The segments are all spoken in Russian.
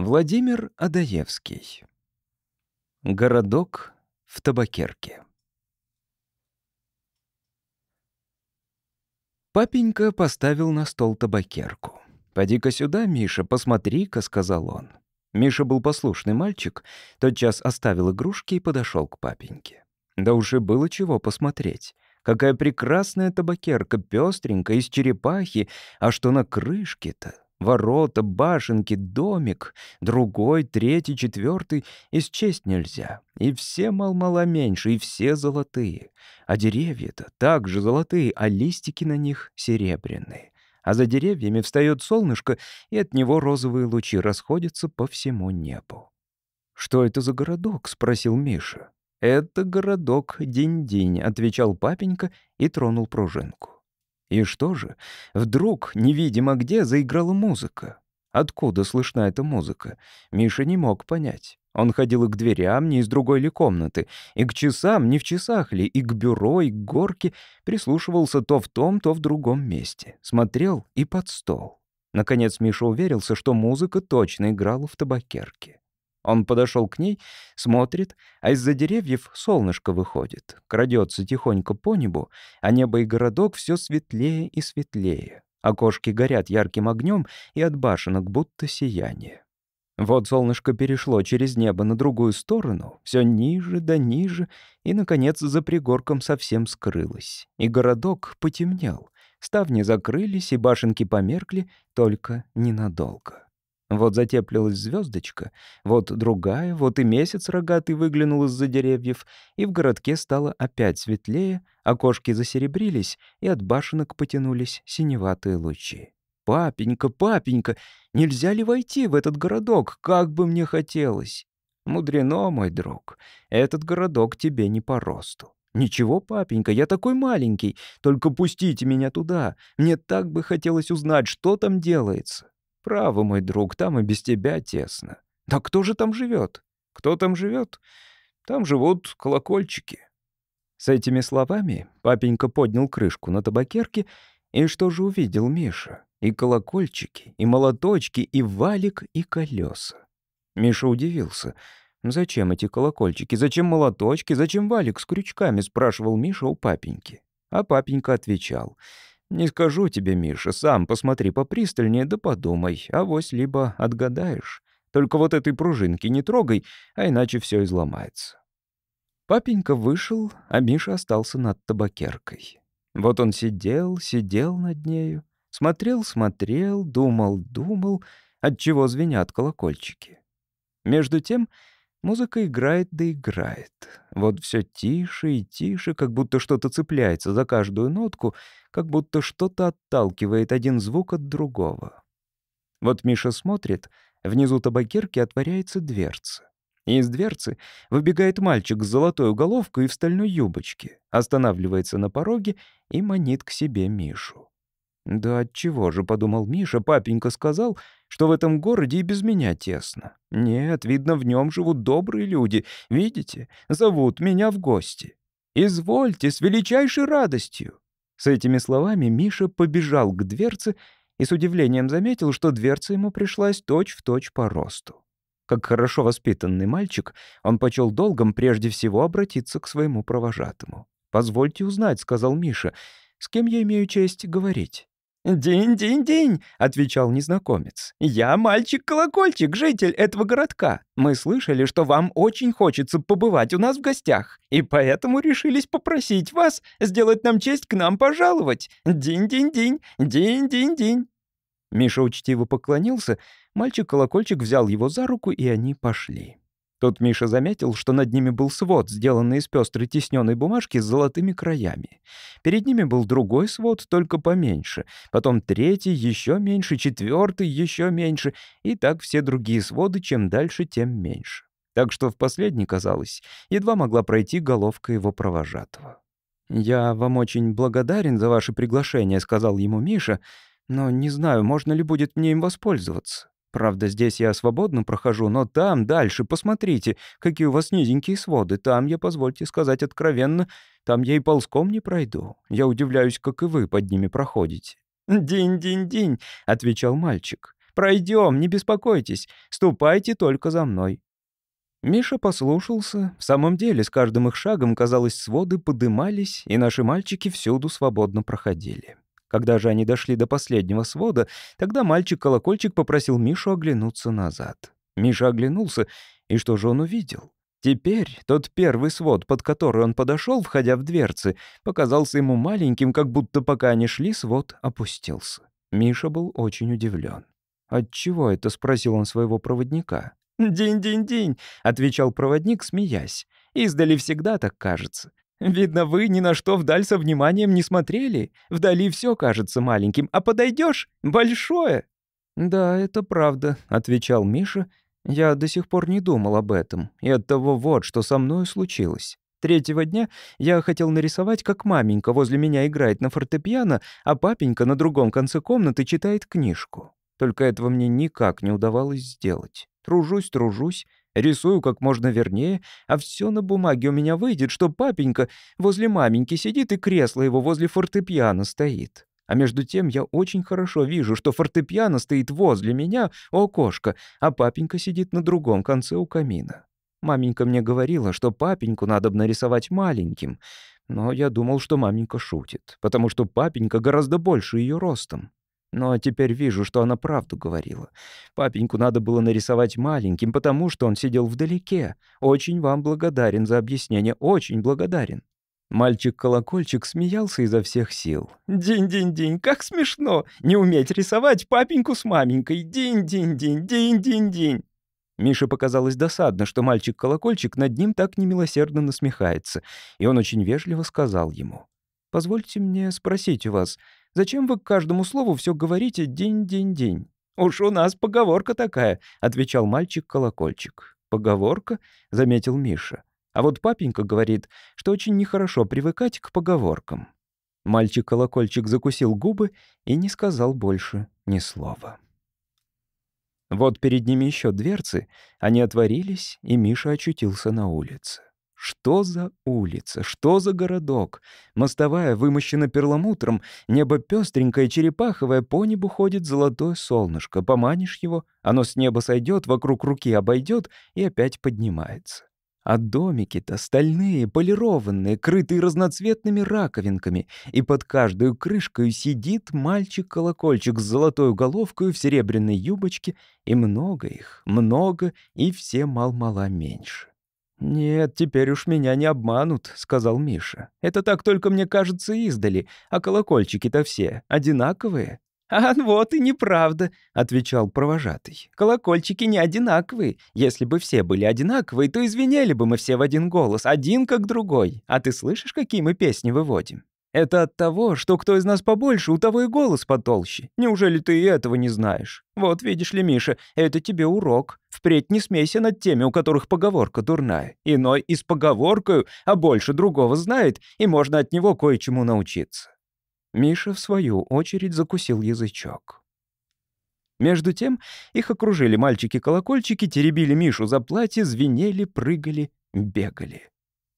Владимир Адаевский. Городок в табакерке. Папенька поставил на стол табакерку. «Поди-ка сюда, Миша, посмотри-ка», — сказал он. Миша был послушный мальчик, тотчас оставил игрушки и подошел к папеньке. Да уже было чего посмотреть. Какая прекрасная табакерка, пестренькая, из черепахи, а что на крышке-то? Ворота, башенки, домик, другой, третий, четвертый, исчесть нельзя. И все мал-мала меньше, и все золотые. А деревья-то также золотые, а листики на них серебряные. А за деревьями встает солнышко, и от него розовые лучи расходятся по всему небу. «Что это за городок?» — спросил Миша. «Это городок Динь-Динь», — отвечал папенька и тронул пружинку. И что же? Вдруг, невидимо где, заиграла музыка. Откуда слышна эта музыка? Миша не мог понять. Он ходил и к дверям, не из другой ли комнаты, и к часам, не в часах ли, и к бюро, и к горке, прислушивался то в том, то в другом месте. Смотрел и под стол. Наконец Миша уверился, что музыка точно играла в табакерке. Он подошел к ней, смотрит, а из-за деревьев солнышко выходит, крадется тихонько по небу, а небо и городок все светлее и светлее. Окошки горят ярким огнем, и от башенок будто сияние. Вот солнышко перешло через небо на другую сторону, все ниже да ниже, и, наконец, за пригорком совсем скрылось. И городок потемнел. Ставни закрылись, и башенки померкли, только ненадолго. Вот затеплилась звездочка, вот другая, вот и месяц рогатый выглянул из-за деревьев, и в городке стало опять светлее, окошки засеребрились, и от башенок потянулись синеватые лучи. «Папенька, папенька, нельзя ли войти в этот городок, как бы мне хотелось?» «Мудрено, мой друг, этот городок тебе не по росту». «Ничего, папенька, я такой маленький, только пустите меня туда. Мне так бы хотелось узнать, что там делается». Право, мой друг, там и без тебя тесно. Да кто же там живет? Кто там живет? Там живут колокольчики. С этими словами папенька поднял крышку на табакерке, и что же увидел Миша? И колокольчики, и молоточки, и валик, и колеса. Миша удивился. «Зачем эти колокольчики? Зачем молоточки? Зачем валик с крючками?» — спрашивал Миша у папеньки. А папенька отвечал. «Не скажу тебе, Миша, сам посмотри попристальнее да подумай, авось либо отгадаешь. Только вот этой пружинки не трогай, а иначе все изломается». Папенька вышел, а Миша остался над табакеркой. Вот он сидел, сидел над нею, смотрел, смотрел, думал, думал, отчего звенят колокольчики. Между тем Музыка играет да играет. Вот все тише и тише, как будто что-то цепляется за каждую нотку, как будто что-то отталкивает один звук от другого. Вот Миша смотрит, внизу табакерки отворяется дверца. И из дверцы выбегает мальчик с золотой головкой и в стальной юбочке, останавливается на пороге и манит к себе Мишу. «Да отчего же», — подумал Миша, — папенька сказал, что в этом городе и без меня тесно. Нет, видно, в нем живут добрые люди. Видите, зовут меня в гости. Извольте, с величайшей радостью». С этими словами Миша побежал к дверце и с удивлением заметил, что дверца ему пришлась точь-в-точь точь по росту. Как хорошо воспитанный мальчик, он почел долгом прежде всего обратиться к своему провожатому. «Позвольте узнать», — сказал Миша, — «с кем я имею честь говорить?» «День-день-день», — отвечал незнакомец. «Я мальчик-колокольчик, житель этого городка. Мы слышали, что вам очень хочется побывать у нас в гостях, и поэтому решились попросить вас сделать нам честь к нам пожаловать. День-день-день, день-день-день». Миша учтиво поклонился, мальчик-колокольчик взял его за руку, и они пошли. Тут Миша заметил, что над ними был свод, сделанный из пестрой тисненной бумажки с золотыми краями. Перед ними был другой свод, только поменьше. Потом третий, еще меньше, четвертый, еще меньше. И так все другие своды, чем дальше, тем меньше. Так что в последний, казалось, едва могла пройти головка его провожатого. «Я вам очень благодарен за ваше приглашение», — сказал ему Миша, «но не знаю, можно ли будет мне им воспользоваться». Правда, здесь я свободно прохожу, но там, дальше, посмотрите, какие у вас низенькие своды. Там я, позвольте сказать откровенно, там я и ползком не пройду. Я удивляюсь, как и вы под ними проходите». «Динь-динь-динь», — отвечал мальчик. Пройдем, не беспокойтесь. Ступайте только за мной». Миша послушался. В самом деле, с каждым их шагом, казалось, своды подымались, и наши мальчики всюду свободно проходили. Когда же они дошли до последнего свода, тогда мальчик-колокольчик попросил Мишу оглянуться назад. Миша оглянулся, и что же он увидел? Теперь тот первый свод, под который он подошел, входя в дверцы, показался ему маленьким, как будто пока они шли, свод опустился. Миша был очень удивлен. «Отчего это?» — спросил он своего проводника. «День-день-день», — отвечал проводник, смеясь. «Издали всегда так кажется. Видно, вы ни на что вдаль со вниманием не смотрели. Вдали все кажется маленьким, а подойдешь — большое». «Да, это правда», — отвечал Миша. «Я до сих пор не думал об этом. И от того вот, что со мной случилось. Третьего дня я хотел нарисовать, как маменька возле меня играет на фортепиано, а папенька на другом конце комнаты читает книжку. Только этого мне никак не удавалось сделать. Тружусь, тружусь, рисую как можно вернее, а все на бумаге у меня выйдет, что папенька возле маменьки сидит и кресло его возле фортепиано стоит. А между тем я очень хорошо вижу, что фортепиано стоит возле меня у окошка, а папенька сидит на другом конце у камина. Маменька мне говорила, что папеньку надо бы нарисовать маленьким, но я думал, что маменька шутит, потому что папенька гораздо больше ее ростом. Но теперь вижу, что она правду говорила. Папеньку надо было нарисовать маленьким, потому что он сидел вдалеке. Очень вам благодарен за объяснение, очень благодарен». Мальчик-колокольчик смеялся изо всех сил. «Динь-динь-динь, как смешно! Не уметь рисовать папеньку с маменькой! Динь-динь-динь, динь-динь-динь!» Мише показалось досадно, что мальчик-колокольчик над ним так немилосердно насмехается, и он очень вежливо сказал ему. «Позвольте мне спросить у вас, Зачем вы к каждому слову все говорите «день-день-день»?» «Уж у нас поговорка такая», — отвечал мальчик-колокольчик. «Поговорка?» — заметил Миша. А вот папенька говорит, что очень нехорошо привыкать к поговоркам. Мальчик-колокольчик закусил губы и не сказал больше ни слова. Вот перед ними еще дверцы, они отворились, и Миша очутился на улице. Что за улица? Что за городок? Мостовая вымощена перламутром, небо пестренькое, черепаховое, по небу ходит золотое солнышко. Поманишь его, оно с неба сойдет, вокруг руки обойдет и опять поднимается. А домики-то стальные, полированные, крытые разноцветными раковинками, и под каждую крышкой сидит мальчик-колокольчик с золотой головкой в серебряной юбочке, и много их, много, и все мал-мала меньше. «Нет, теперь уж меня не обманут», — сказал Миша. «Это так только мне кажется издали, а колокольчики-то все одинаковые». «А вот и неправда», — отвечал провожатый. «Колокольчики не одинаковые. Если бы все были одинаковые, то извинели бы мы все в один голос, один как другой. А ты слышишь, какие мы песни выводим?» Это от того, что кто из нас побольше, у того и голос потолще. Неужели ты и этого не знаешь? Вот видишь ли, Миша, это тебе урок. Впредь не смейся над теми, у которых поговорка дурная. Иной и с поговоркою, а больше другого знает, и можно от него кое-чему научиться». Миша, в свою очередь, закусил язычок. Между тем их окружили мальчики-колокольчики, теребили Мишу за платье, звенели, прыгали, бегали.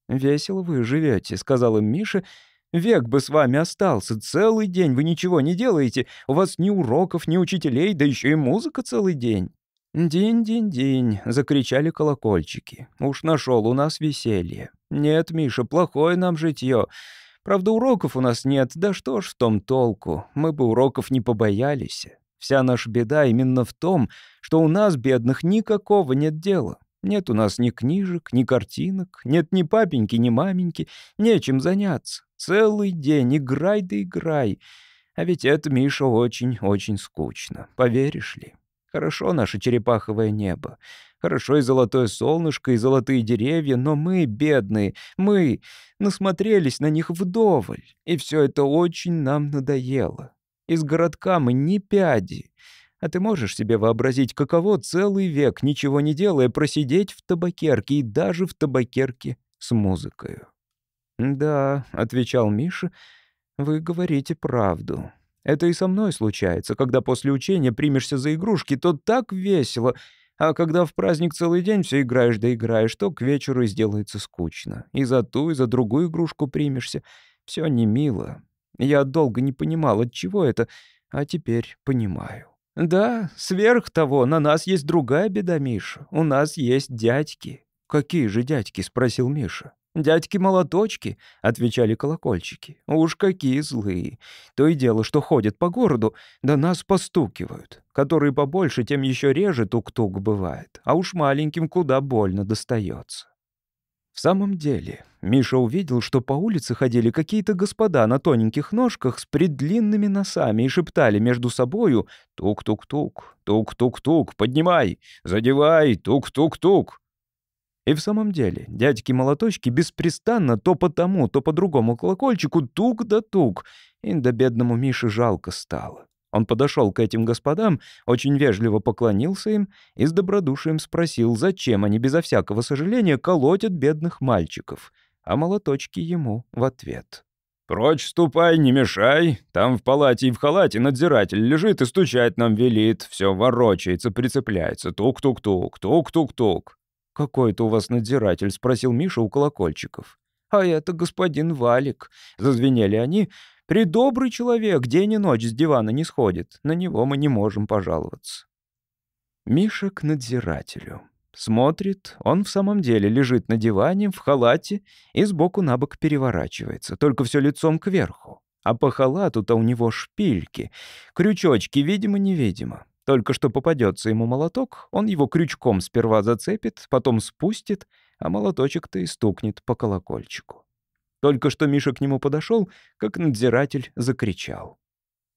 «Весело вы живете», — сказал им Миша, — Век бы с вами остался, целый день вы ничего не делаете, у вас ни уроков, ни учителей, да еще и музыка целый день». «День-день-день», — закричали колокольчики. «Уж нашел у нас веселье. Нет, Миша, плохое нам житье. Правда, уроков у нас нет, да что ж в том толку, мы бы уроков не побоялись. Вся наша беда именно в том, что у нас, бедных, никакого нет дела. Нет у нас ни книжек, ни картинок, нет ни папеньки, ни маменьки, нечем заняться. Целый день играй да играй. А ведь это, Миша, очень-очень скучно. Поверишь ли? Хорошо наше черепаховое небо. Хорошо и золотое солнышко, и золотые деревья, но мы, бедные, мы насмотрелись на них вдоволь. И все это очень нам надоело. Из городка мы ни пяди. А ты можешь себе вообразить, каково целый век, ничего не делая, просидеть в табакерке и даже в табакерке с музыкой? «Да», — отвечал Миша, — «вы говорите правду. Это и со мной случается, когда после учения примешься за игрушки, то так весело, а когда в праздник целый день все играешь да играешь, то к вечеру и сделается скучно. И за ту, и за другую игрушку примешься. Все не мило. Я долго не понимал, от чего это, а теперь понимаю. «Да, сверх того, на нас есть другая беда, Миша. У нас есть дядьки». «Какие же дядьки?» — спросил Миша. «Дядьки-молоточки», — отвечали колокольчики. «Уж какие злые. То и дело, что ходят по городу, да нас постукивают. Которые побольше, тем еще реже тук-тук бывает. А уж маленьким куда больно достается». В самом деле, Миша увидел, что по улице ходили какие-то господа на тоненьких ножках с предлинными носами и шептали между собою «Тук-тук-тук, тук-тук-тук, поднимай, задевай, тук-тук-тук». И в самом деле, дядьки-молоточки беспрестанно то по тому, то по другому колокольчику тук да тук, и до бедному Мише жалко стало. Он подошел к этим господам, очень вежливо поклонился им и с добродушием спросил, зачем они безо всякого сожаления колотят бедных мальчиков, а молоточки ему в ответ. «Прочь ступай, не мешай. Там в палате и в халате надзиратель лежит и стучать нам велит. Все ворочается, прицепляется. Тук-тук-тук, тук-тук-тук». «Какой это у вас надзиратель?» — спросил Миша у колокольчиков. «А это господин Валик», — зазвенели они, Придобрый человек день и ночь с дивана не сходит. На него мы не можем пожаловаться. Миша к надзирателю. Смотрит, он в самом деле лежит на диване, в халате и сбоку на бок переворачивается, только все лицом кверху. А по халату-то у него шпильки, крючочки, видимо-невидимо. Только что попадется ему молоток, он его крючком сперва зацепит, потом спустит, а молоточек-то и стукнет по колокольчику. Только что Миша к нему подошел, как надзиратель закричал.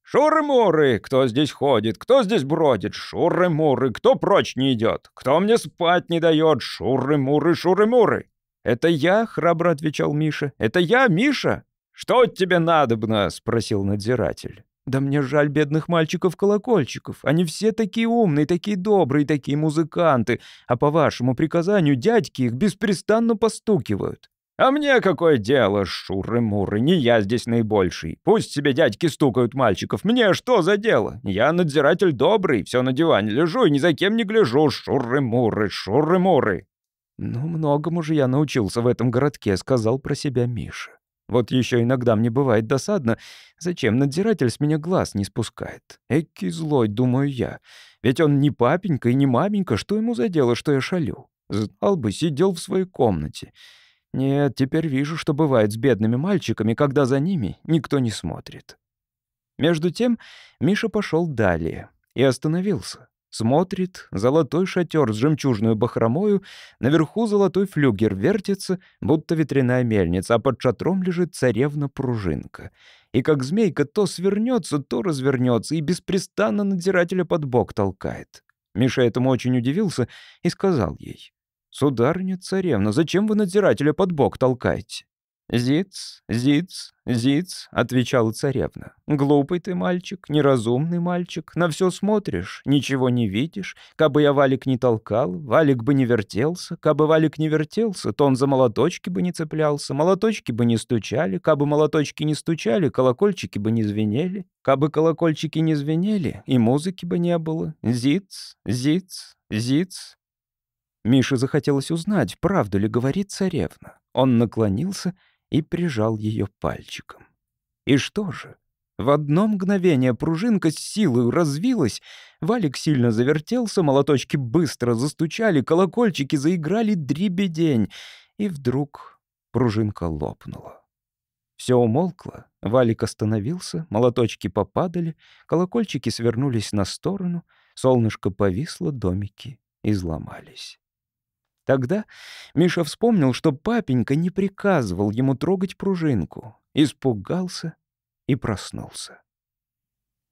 «Шуры-муры! Кто здесь ходит? Кто здесь бродит? Шуры-муры! Кто прочь не идет? Кто мне спать не дает? Шуры-муры, шуры-муры!» «Это я?» — храбро отвечал Миша. «Это я, Миша?» «Что тебе надобно?» — спросил надзиратель. «Да мне жаль бедных мальчиков-колокольчиков. Они все такие умные, такие добрые, такие музыканты. А по вашему приказанию дядьки их беспрестанно постукивают. А мне какое дело, шуры-муры, не я здесь наибольший. Пусть себе дядьки стукают мальчиков, мне что за дело? Я надзиратель добрый, все на диване лежу и ни за кем не гляжу, шуры-муры, шуры-муры. «Ну, многому же я научился в этом городке», — сказал про себя Миша. «Вот еще иногда мне бывает досадно, зачем надзиратель с меня глаз не спускает. Эки злой, думаю я. Ведь он не папенька и не маменька, что ему за дело, что я шалю? Знал бы, сидел в своей комнате». Нет, теперь вижу, что бывает с бедными мальчиками, когда за ними никто не смотрит. Между тем Миша пошел далее и остановился. Смотрит, золотой шатер с жемчужной бахромою, наверху золотой флюгер вертится, будто ветряная мельница, а под шатром лежит царевна-пружинка. И как змейка то свернется, то развернется, и беспрестанно надзирателя под бок толкает. Миша этому очень удивился и сказал ей. «Сударыня-царевна, зачем вы надзирателя под бок толкаете?» «Зиц, зиц, зиц», — отвечала царевна. «Глупый ты мальчик, неразумный мальчик, на все смотришь, ничего не видишь. Кабы я Валик не толкал, Валик бы не вертелся. Кабы Валик не вертелся, то он за молоточки бы не цеплялся, молоточки бы не стучали. Кабы молоточки не стучали, колокольчики бы не звенели. Кабы колокольчики не звенели, и музыки бы не было. Зиц, зиц, зиц, Мише захотелось узнать, правду ли говорит царевна. Он наклонился и прижал ее пальчиком. И что же? В одно мгновение пружинка с силой развилась, валик сильно завертелся, молоточки быстро застучали, колокольчики заиграли дребедень, и вдруг пружинка лопнула. Все умолкло, валик остановился, молоточки попадали, колокольчики свернулись на сторону, солнышко повисло, домики изломались. Тогда Миша вспомнил, что папенька не приказывал ему трогать пружинку, испугался и проснулся.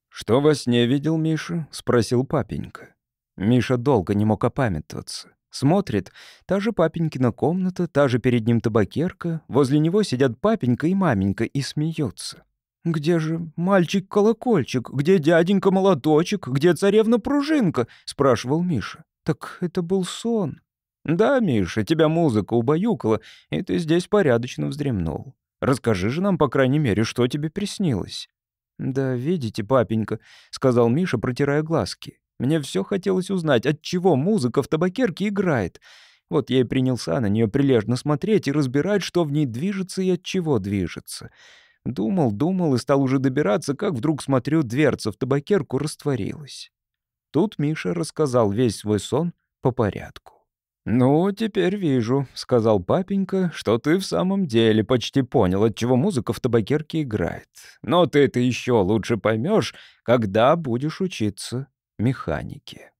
«Что во сне видел Миша?» — спросил папенька. Миша долго не мог опамятоваться. Смотрит, та же папенькина комната, та же перед ним табакерка, возле него сидят папенька и маменька и смеются. «Где же мальчик-колокольчик? Где дяденька-молоточек? Где царевна-пружинка?» — спрашивал Миша. «Так это был сон». «Да, Миша, тебя музыка убаюкала, и ты здесь порядочно вздремнул. Расскажи же нам, по крайней мере, что тебе приснилось». «Да видите, папенька», — сказал Миша, протирая глазки. «Мне все хотелось узнать, от чего музыка в табакерке играет. Вот я и принялся на нее прилежно смотреть и разбирать, что в ней движется и от чего движется. Думал, думал и стал уже добираться, как вдруг смотрю, дверца в табакерку растворилась. Тут Миша рассказал весь свой сон по порядку. «Ну, теперь вижу», — сказал папенька, «что ты в самом деле почти понял, от чего музыка в табакерке играет. Но ты это еще лучше поймешь, когда будешь учиться механике».